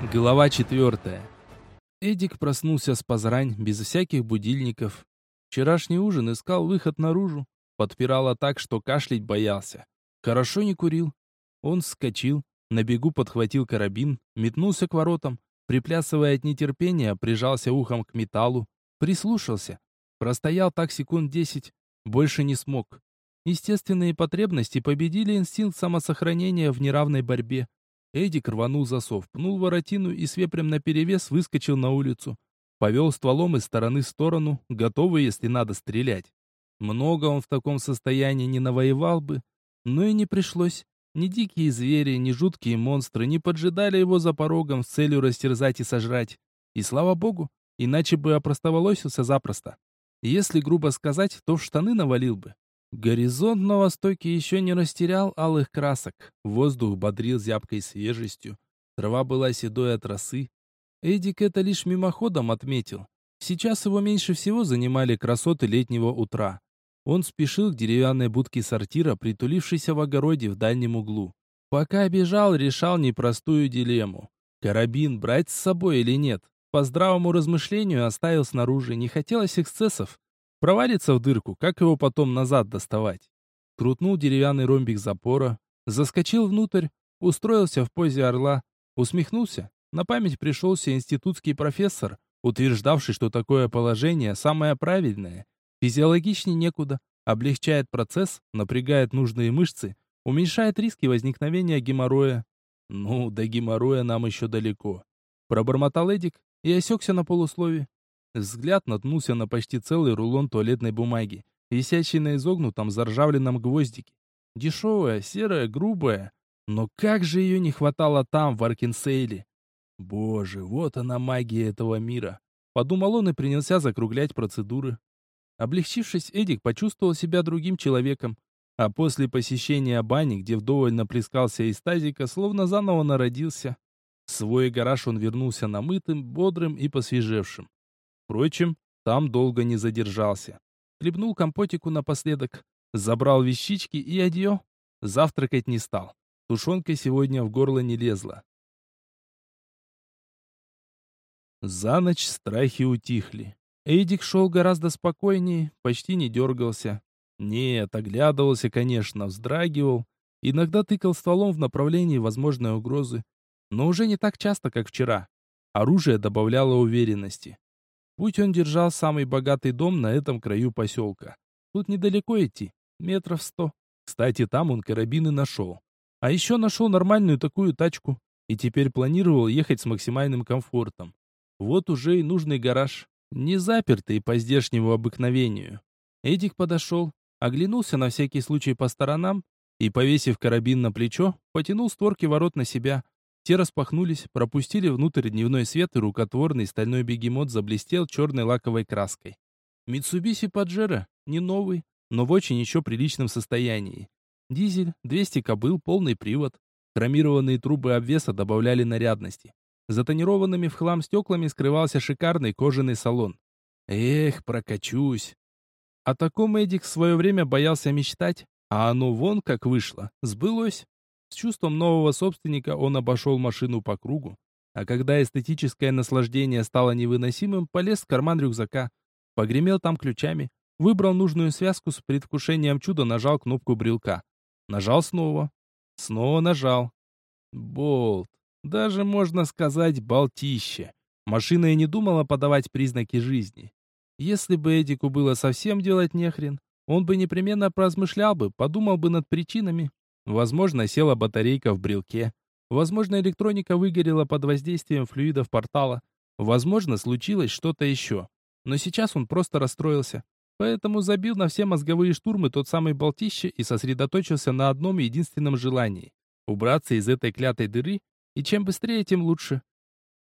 Глава четвертая. Эдик проснулся с позрань, без всяких будильников. Вчерашний ужин искал выход наружу, подпирало так, что кашлять боялся. Хорошо не курил. Он вскочил, на бегу подхватил карабин, метнулся к воротам, приплясывая от нетерпения, прижался ухом к металлу, прислушался. Простоял так секунд десять, больше не смог. Естественные потребности победили инстинкт самосохранения в неравной борьбе. Эдик рванул засов, пнул воротину и с вепрем наперевес выскочил на улицу. Повел стволом из стороны в сторону, готовый, если надо, стрелять. Много он в таком состоянии не навоевал бы, но и не пришлось. Ни дикие звери, ни жуткие монстры не поджидали его за порогом с целью растерзать и сожрать. И слава богу, иначе бы опростоволосился запросто. Если грубо сказать, то в штаны навалил бы. Горизонт на востоке еще не растерял алых красок. Воздух бодрил зябкой свежестью. Трава была седой от росы. Эдик это лишь мимоходом отметил. Сейчас его меньше всего занимали красоты летнего утра. Он спешил к деревянной будке сортира, притулившейся в огороде в дальнем углу. Пока бежал, решал непростую дилемму. Карабин брать с собой или нет? По здравому размышлению оставил снаружи, не хотелось эксцессов. Провалится в дырку, как его потом назад доставать? Крутнул деревянный ромбик запора, заскочил внутрь, устроился в позе орла, усмехнулся. На память пришелся институтский профессор, утверждавший, что такое положение самое правильное. Физиологичнее некуда, облегчает процесс, напрягает нужные мышцы, уменьшает риски возникновения геморроя. Ну, до геморроя нам еще далеко. Пробормотал Эдик и осекся на полуслове. Взгляд наткнулся на почти целый рулон туалетной бумаги, висящий на изогнутом заржавленном гвоздике. Дешевая, серая, грубая. Но как же ее не хватало там, в Аркинсейле? Боже, вот она магия этого мира. Подумал он и принялся закруглять процедуры. Облегчившись, Эдик почувствовал себя другим человеком. А после посещения бани, где вдоволь наплескался из тазика, словно заново народился. В свой гараж он вернулся намытым, бодрым и посвежевшим. Впрочем, там долго не задержался. Хлебнул компотику напоследок, забрал вещички и одеё. Завтракать не стал. Тушенка сегодня в горло не лезла. За ночь страхи утихли. Эдик шел гораздо спокойнее, почти не дергался. Нет, оглядывался, конечно, вздрагивал. Иногда тыкал стволом в направлении возможной угрозы. Но уже не так часто, как вчера. Оружие добавляло уверенности. Будь он держал самый богатый дом на этом краю поселка. Тут недалеко идти, метров сто. Кстати, там он карабины нашел. А еще нашел нормальную такую тачку. И теперь планировал ехать с максимальным комфортом. Вот уже и нужный гараж. Не запертый по здешнему обыкновению. Эдик подошел, оглянулся на всякий случай по сторонам и, повесив карабин на плечо, потянул створки ворот на себя, те распахнулись, пропустили внутрь дневной свет, и рукотворный стальной бегемот заблестел черной лаковой краской. Митсубиси Паджеро, не новый, но в очень еще приличном состоянии. Дизель, 200 кобыл, полный привод. Хромированные трубы обвеса добавляли нарядности. За тонированными в хлам стеклами скрывался шикарный кожаный салон. Эх, прокачусь. О таком Эдик в свое время боялся мечтать, а оно вон как вышло, сбылось. С чувством нового собственника он обошел машину по кругу, а когда эстетическое наслаждение стало невыносимым, полез в карман рюкзака, погремел там ключами, выбрал нужную связку с предвкушением чуда, нажал кнопку брелка. Нажал снова. Снова нажал. Болт. Даже можно сказать болтище. Машина и не думала подавать признаки жизни. Если бы Эдику было совсем делать нехрен, он бы непременно поразмышлял бы, подумал бы над причинами, Возможно, села батарейка в брелке. Возможно, электроника выгорела под воздействием флюидов портала. Возможно, случилось что-то еще. Но сейчас он просто расстроился. Поэтому забил на все мозговые штурмы тот самый болтище и сосредоточился на одном единственном желании — убраться из этой клятой дыры, и чем быстрее, тем лучше.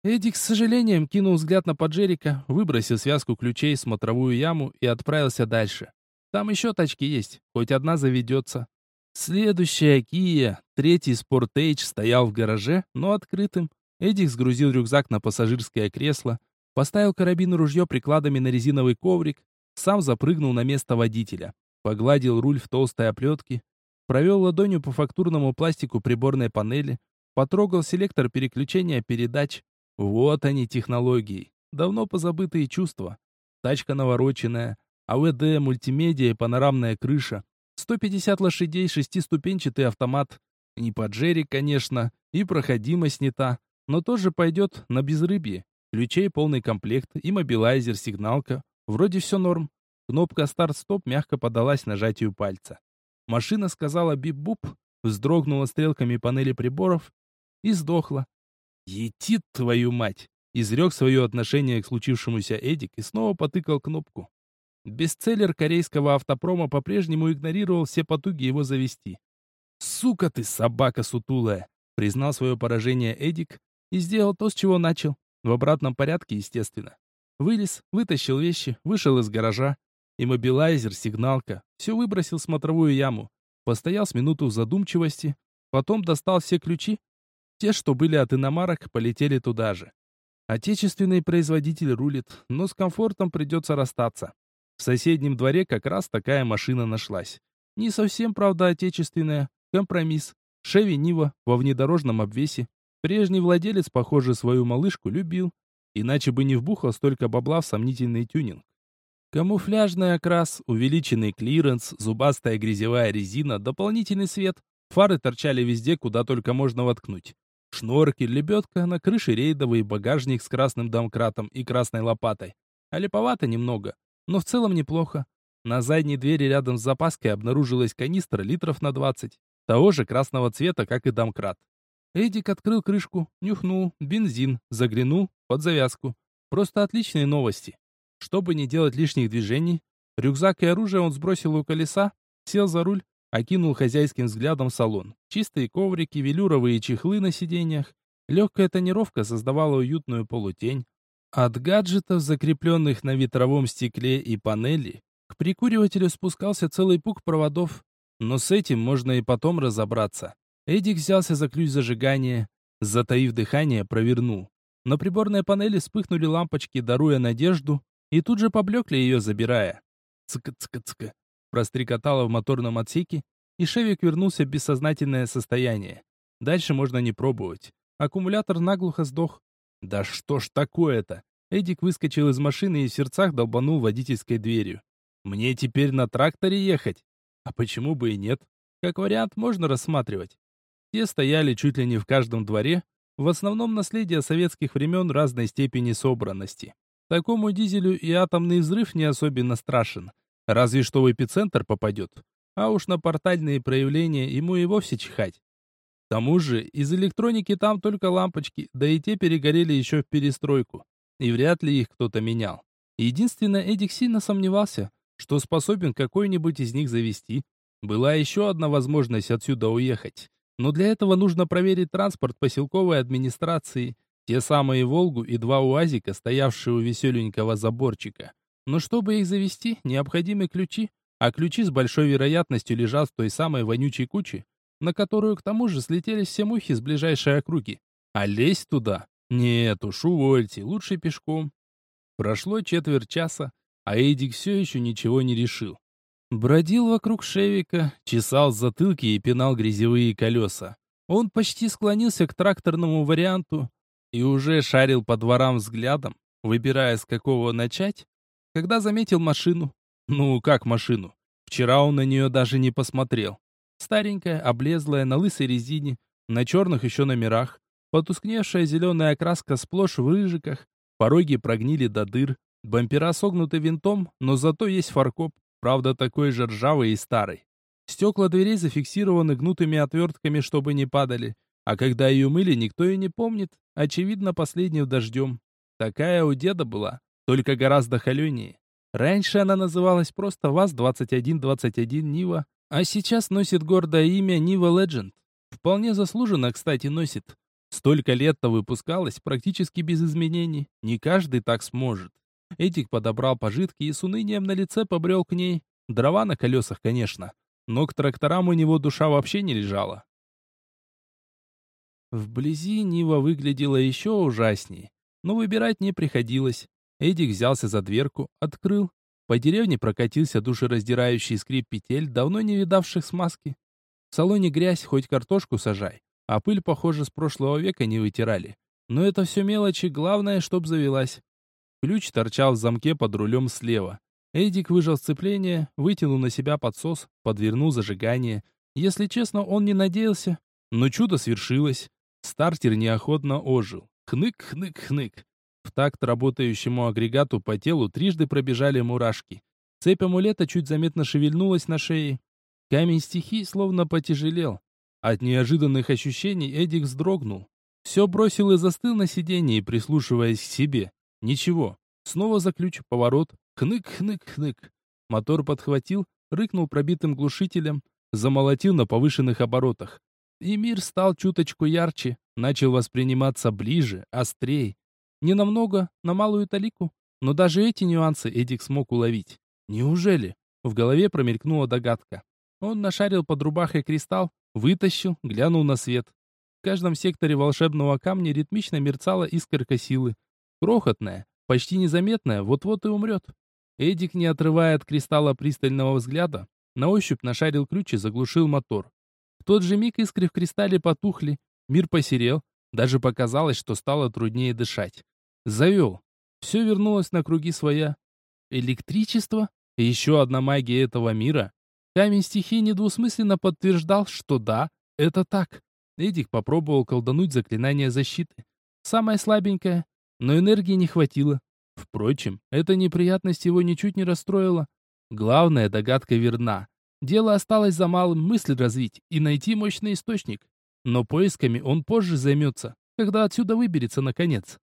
Эдик с сожалением кинул взгляд на поджерика, выбросил связку ключей в смотровую яму и отправился дальше. Там еще тачки есть, хоть одна заведется. Следующая Kia, третий Sportage, стоял в гараже, но открытым. Эдик сгрузил рюкзак на пассажирское кресло, поставил карабин и ружье прикладами на резиновый коврик, сам запрыгнул на место водителя, погладил руль в толстой оплетке, провел ладонью по фактурному пластику приборной панели, потрогал селектор переключения передач. Вот они технологии, давно позабытые чувства. Тачка навороченная, АВД, мультимедиа, панорамная крыша, 150 лошадей, шестиступенчатый автомат. Не по Джерри, конечно, и проходимость не та, но тоже пойдет на безрыбье. Ключей полный комплект и мобилайзер, сигналка. Вроде все норм. Кнопка старт-стоп мягко подалась нажатию пальца. Машина сказала бип-буп, вздрогнула стрелками панели приборов и сдохла. «Етит, твою мать!» Изрек свое отношение к случившемуся Эдик и снова потыкал кнопку. Бестселлер корейского автопрома по-прежнему игнорировал все потуги его завести. «Сука ты, собака сутулая!» Признал свое поражение Эдик и сделал то, с чего начал. В обратном порядке, естественно. Вылез, вытащил вещи, вышел из гаража. Иммобилайзер, сигналка. Все выбросил в смотровую яму. Постоял с минуту в задумчивости. Потом достал все ключи. Те, что были от иномарок, полетели туда же. Отечественный производитель рулит, но с комфортом придется расстаться. В соседнем дворе как раз такая машина нашлась. Не совсем, правда, отечественная. Компромисс. Шеви Нива во внедорожном обвесе. Прежний владелец, похоже, свою малышку любил. Иначе бы не вбухал столько бабла в сомнительный тюнинг. Камуфляжный окрас, увеличенный клиренс, зубастая грязевая резина, дополнительный свет. Фары торчали везде, куда только можно воткнуть. Шноркель, лебедка, на крыше рейдовый багажник с красным домкратом и красной лопатой. Аляповато немного, но в целом неплохо. На задней двери рядом с запаской обнаружилась канистра литров на 20 того же красного цвета, как и домкрат. Эдик открыл крышку, нюхнул, бензин, заглянул, под завязку. Просто отличные новости. Чтобы не делать лишних движений, рюкзак и оружие он сбросил у колеса, сел за руль, окинул хозяйским взглядом салон. Чистые коврики, велюровые чехлы на сиденьях. Легкая тонировка создавала уютную полутень. От гаджетов, закрепленных на ветровом стекле и панели, к прикуривателю спускался целый пук проводов, но с этим можно и потом разобраться. Эдик взялся за ключ зажигания, затаив дыхание, провернул. На приборной панели вспыхнули лампочки, даруя надежду, и тут же поблекли ее, забирая. Цка-цка-цка. Прострекотало в моторном отсеке, и Шевик вернулся в бессознательное состояние. Дальше можно не пробовать. Аккумулятор наглухо сдох. Да что ж такое-то? Эдик выскочил из машины и в сердцах долбанул водительской дверью. Мне теперь на тракторе ехать? А почему бы и нет? Как вариант можно рассматривать. Те стояли чуть ли не в каждом дворе, в основном наследие советских времен разной степени собранности. Такому дизелю и атомный взрыв не особенно страшен, разве что в эпицентр попадет. А уж на портальные проявления ему и вовсе чихать. К тому же, из электроники там только лампочки, да и те перегорели еще в перестройку. И вряд ли их кто-то менял. Единственное, Эдик сильно сомневался, что способен какой-нибудь из них завести. Была еще одна возможность отсюда уехать. Но для этого нужно проверить транспорт поселковой администрации, те самые «Волгу» и два УАЗика, стоявшие у веселенького заборчика. Но чтобы их завести, необходимы ключи, а ключи с большой вероятностью лежат в той самой вонючей куче, на которую к тому же слетелись все мухи с ближайшей округи. А лезть туда? Нет уж, увольте, лучше пешком. Прошло четверть часа, а Эдик все еще ничего не решил. Бродил вокруг Шевика, чесал затылки и пинал грязевые колеса. Он почти склонился к тракторному варианту и уже шарил по дворам взглядом, выбирая, с какого начать, когда заметил машину. Ну, как машину? Вчера он на нее даже не посмотрел. Старенькая, облезлая, на лысой резине, на черных еще номерах, потускневшая зеленая окраска сплошь в рыжиках, пороги прогнили до дыр, Бампера согнуты винтом, но зато есть фаркоп, правда такой же ржавый и старый. Стекла дверей зафиксированы гнутыми отвертками, чтобы не падали. А когда ее мыли, никто и не помнит. Очевидно, последним дождем. Такая у деда была, только гораздо холенее. Раньше она называлась просто ВАЗ-2121 Нива, а сейчас носит гордое имя Нива Legend. Вполне заслуженно, кстати, носит. Столько лет-то выпускалась практически без изменений. Не каждый так сможет. Эдик подобрал пожитки и с унынием на лице побрел к ней. Дрова на колесах, конечно. Но к тракторам у него душа вообще не лежала. Вблизи Нива выглядела еще ужасней. Но выбирать не приходилось. Эдик взялся за дверку, открыл. По деревне прокатился душераздирающий скрип петель, давно не видавших смазки. В салоне грязь, хоть картошку сажай. а пыль, похоже, с прошлого века не вытирали. Но это все мелочи, главное, чтоб завелась. Ключ торчал в замке под рулем слева. Эдик выжал сцепление, вытянул на себя подсос, подвернул зажигание. Если честно, он не надеялся, но чудо свершилось. Стартер неохотно ожил. Хнык, хнык, хнык. В такт работающему агрегату по телу трижды пробежали мурашки. Цепь амулета чуть заметно шевельнулась на шее. Камень стихий словно потяжелел. От неожиданных ощущений Эдик вздрогнул. Все бросил и застыл на сиденье, прислушиваясь к себе. Ничего. Снова за ключ, поворот. Хнык-хнык-хнык. Мотор подхватил, рыкнул пробитым глушителем, замолотил на повышенных оборотах. И мир стал чуточку ярче, начал восприниматься ближе, острей. Не намного, на малую талику, но даже эти нюансы Эдик смог уловить. Неужели? В голове промелькнула догадка. Он нашарил под рубахой кристалл, вытащил, глянул на свет. В каждом секторе волшебного камня ритмично мерцала искорка силы. Крохотная, почти незаметная, вот-вот и умрет. Эдик, не отрывая от кристалла пристального взгляда, на ощупь нашарил ключ и заглушил мотор. В тот же миг искры в кристалле потухли, мир посерел, даже показалось, что стало труднее дышать. Завел. Все вернулось на круги своя. Электричество? Еще одна магия этого мира? Камень стихии недвусмысленно подтверждал, что да, это так. Эдик попробовал колдануть заклинание защиты. Самое слабенькое, но энергии не хватило. Впрочем, эта неприятность его ничуть не расстроила. Главная догадка верна. Дело осталось за малым мысль развить и найти мощный источник. Но поисками он позже займется, когда отсюда выберется наконец.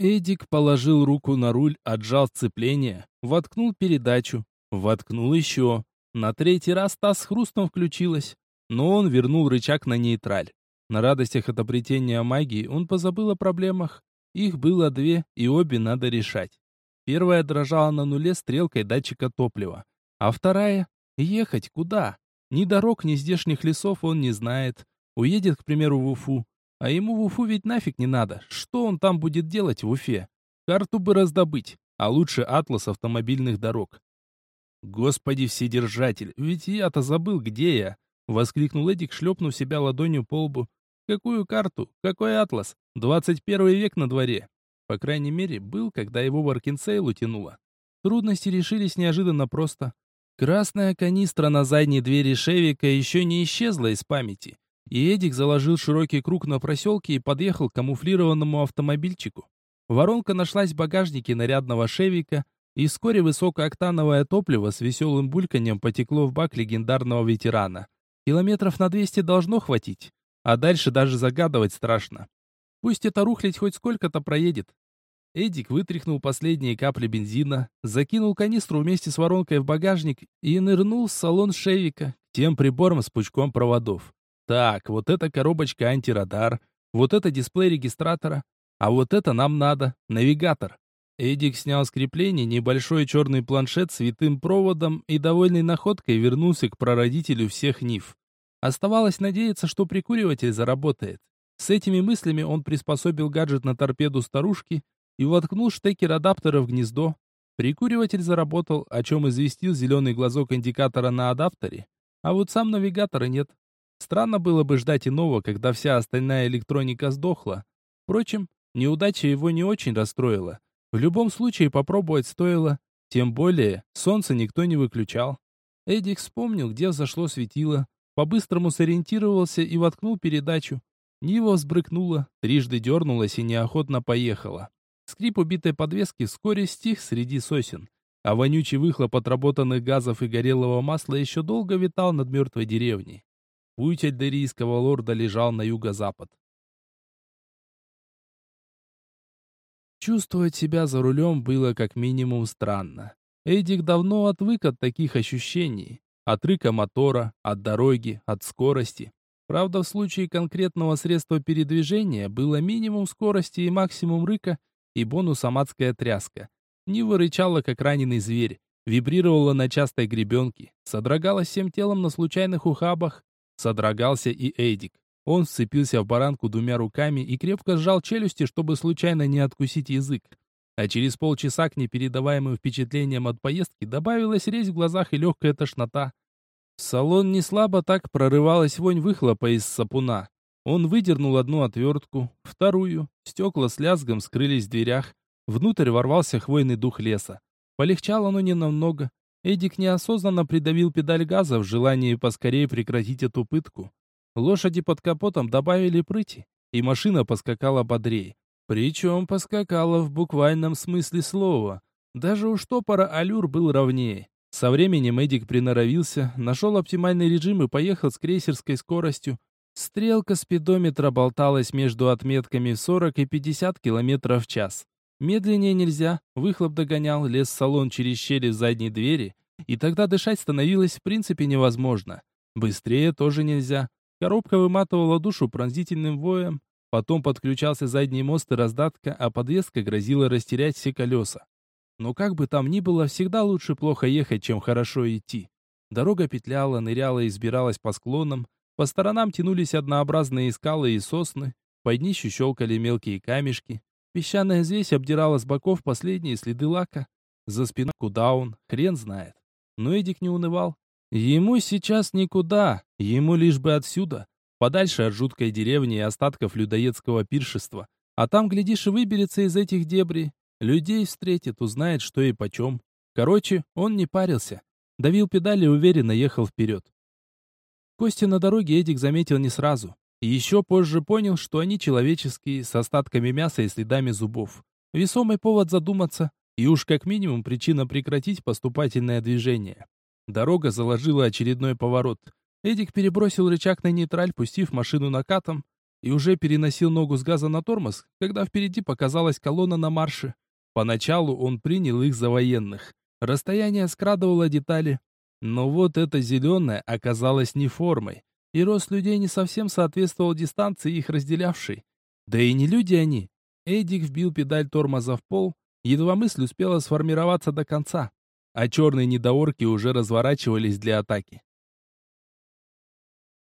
Эдик положил руку на руль, отжал сцепление, воткнул передачу, воткнул еще. На третий раз та с хрустом включилась, но он вернул рычаг на нейтраль. На радостях от обретения магии он позабыл о проблемах. Их было две, и обе надо решать. Первая дрожала на нуле стрелкой датчика топлива, а вторая — ехать куда? Ни дорог, ни здешних лесов он не знает. Уедет, к примеру, в Уфу, а ему в Уфу ведь нафиг не надо. Что он там будет делать в Уфе? Карту бы раздобыть, а лучше атлас автомобильных дорог. Господи вседержатель, ведь я-то забыл, где я. Воскликнул Эдик, шлепнув себя ладонью по лбу. Какую карту? Какой атлас? 21 век на дворе. По крайней мере, был, когда его в Аркинсейл утянуло. Трудности решились неожиданно просто. Красная канистра на задней двери Шевика еще не исчезла из памяти и Эдик заложил широкий круг на проселке и подъехал к камуфлированному автомобильчику. Воронка нашлась в багажнике нарядного шевика, и вскоре высокооктановое топливо с веселым бульканьем потекло в бак легендарного ветерана. Километров на 200 должно хватить, а дальше даже загадывать страшно. Пусть это рухлить хоть сколько-то проедет. Эдик вытряхнул последние капли бензина, закинул канистру вместе с воронкой в багажник и нырнул в салон Шевика, тем прибором с пучком проводов. Так, вот эта коробочка антирадар, вот это дисплей регистратора, а вот это нам надо, навигатор. Эдик снял с крепления небольшой черный планшет с витым проводом и, довольной находкой, вернулся к прародителю всех НИФ. Оставалось надеяться, что прикуриватель заработает. С этими мыслями он приспособил гаджет на торпеду старушки и воткнул штекер адаптера в гнездо. Прикуриватель заработал, о чем известил зеленый глазок индикатора на адаптере, а вот сам навигатора нет. Странно было бы ждать иного, когда вся остальная электроника сдохла. Впрочем, неудача его не очень расстроила. В любом случае попробовать стоило. Тем более, солнце никто не выключал. Эдик вспомнил, где взошло светило, по-быстрому сориентировался и воткнул передачу. Нива взбрыкнула, трижды дернулась и неохотно поехала. Скрип убитой подвески вскоре стих среди сосен, а вонючий выхлоп отработанных газов и горелого масла еще долго витал над мертвой деревней. Путь альдерийского лорда лежал на юго-запад. Чувствовать себя за рулем было как минимум странно. Эдик давно отвык от таких ощущений. От рыка мотора, от дороги, от скорости. Правда, в случае конкретного средства передвижения было минимум скорости и максимум рыка, и бонусом адская тряска. Нива рычала, как раненый зверь, вибрировала на частой гребенке, содрогалась всем телом на случайных ухабах, Содрогался и Эдик. Он вцепился в баранку двумя руками и крепко сжал челюсти, чтобы случайно не откусить язык. А через полчаса к непередаваемым впечатлениям от поездки добавилась резь в глазах и легкая тошнота. В салон не слабо так прорывалась вонь выхлопа из сапуна. Он выдернул одну отвертку, вторую. Стекла с лязгом скрылись в дверях. Внутрь ворвался хвойный дух леса. Полегчало оно ненамного. Эдик неосознанно придавил педаль газа в желании поскорее прекратить эту пытку. Лошади под капотом добавили прыти, и машина поскакала бодрее. Причем поскакала в буквальном смысле слова. Даже у штопора аллюр был ровнее. Со временем Эдик приноровился, нашел оптимальный режим и поехал с крейсерской скоростью. Стрелка спидометра болталась между отметками 40 и 50 км в час. Медленнее нельзя, выхлоп догонял, лез в салон через щели задней двери, и тогда дышать становилось в принципе невозможно. Быстрее тоже нельзя. Коробка выматывала душу пронзительным воем, потом подключался задний мост и раздатка, а подвеска грозила растерять все колеса. Но как бы там ни было, всегда лучше плохо ехать, чем хорошо идти. Дорога петляла, ныряла и избиралась по склонам, по сторонам тянулись однообразные скалы и сосны, под днищу щелкали мелкие камешки, песчаная звесь обдирала с боков последние следы лака. За спиной куда он, хрен знает. Но Эдик не унывал. Ему сейчас никуда, ему лишь бы отсюда, подальше от жуткой деревни и остатков людоедского пиршества. А там, глядишь, и выберется из этих дебрей, Людей встретит, узнает, что и почем. Короче, он не парился. Давил педали и уверенно ехал вперед. Кости на дороге Эдик заметил не сразу. Еще позже понял, что они человеческие, с остатками мяса и следами зубов. Весомый повод задуматься, и уж как минимум причина прекратить поступательное движение. Дорога заложила очередной поворот. Эдик перебросил рычаг на нейтраль, пустив машину накатом, и уже переносил ногу с газа на тормоз, когда впереди показалась колонна на марше. Поначалу он принял их за военных. Расстояние скрадывало детали. Но вот эта зеленая оказалась не формой, и рост людей не совсем соответствовал дистанции их разделявшей. Да и не люди они. Эдик вбил педаль тормоза в пол, едва мысль успела сформироваться до конца, а черные недоорки уже разворачивались для атаки.